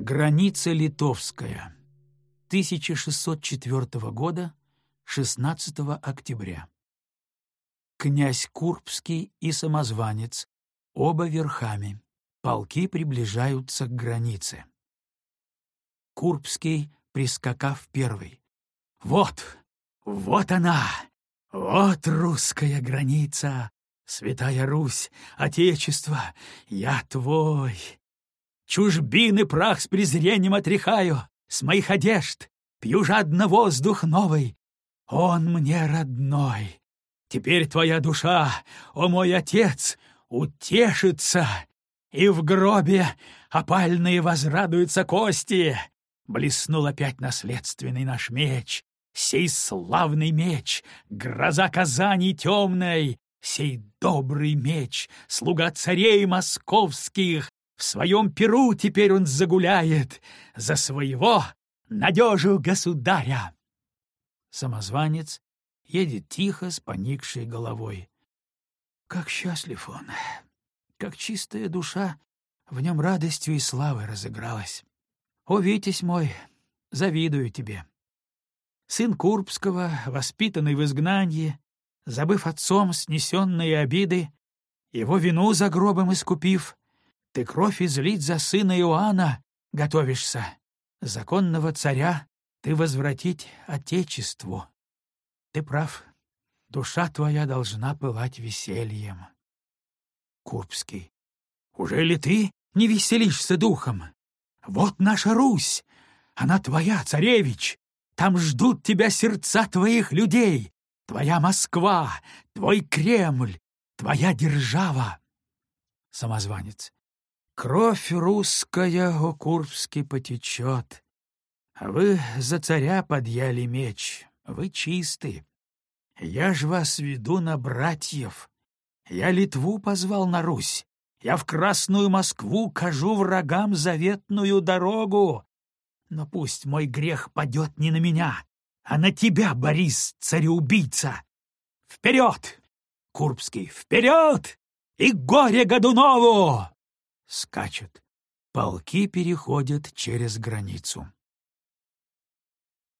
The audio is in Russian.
Граница литовская. 1604 года, 16 октября. Князь Курбский и самозванец, оба верхами. Полки приближаются к границе. Курбский, прискакав первый. «Вот, вот она! Вот русская граница! Святая Русь, Отечество, я твой! Чужбины прах с презрением отряхаю, с моих одежд пью жадно воздух новый. Он мне родной. Теперь твоя душа, о мой отец, утешится, и в гробе опальные возрадуются кости. Блеснул опять наследственный наш меч, сей славный меч, гроза Казани темной, сей добрый меч, слуга царей московских, в своем перу теперь он загуляет за своего надежу государя. Самозванец едет тихо с поникшей головой. Как счастлив он, как чистая душа в нем радостью и славой разыгралась. О, Витязь мой, завидую тебе. Сын Курбского, воспитанный в изгнании, забыв отцом снесенные обиды, его вину за гробом искупив, ты кровь излить за сына Иоанна готовишься. Законного царя ты возвратить Отечеству. Ты прав. Душа твоя должна пылать весельем. Курбский. Уже ли ты не веселишься духом? Вот наша Русь. Она твоя, царевич. Там ждут тебя сердца твоих людей. Твоя Москва, твой Кремль, твоя держава. Самозванец. Кровь русская у Курбски потечет. А вы за царя подъяли меч, вы чисты. Я ж вас веду на братьев. Я Литву позвал на Русь. Я в Красную Москву кажу врагам заветную дорогу. Но пусть мой грех падет не на меня, а на тебя, Борис, цареубийца. Вперед! Курбский, вперед! И горе Годунову! Скачут. Полки переходят через границу.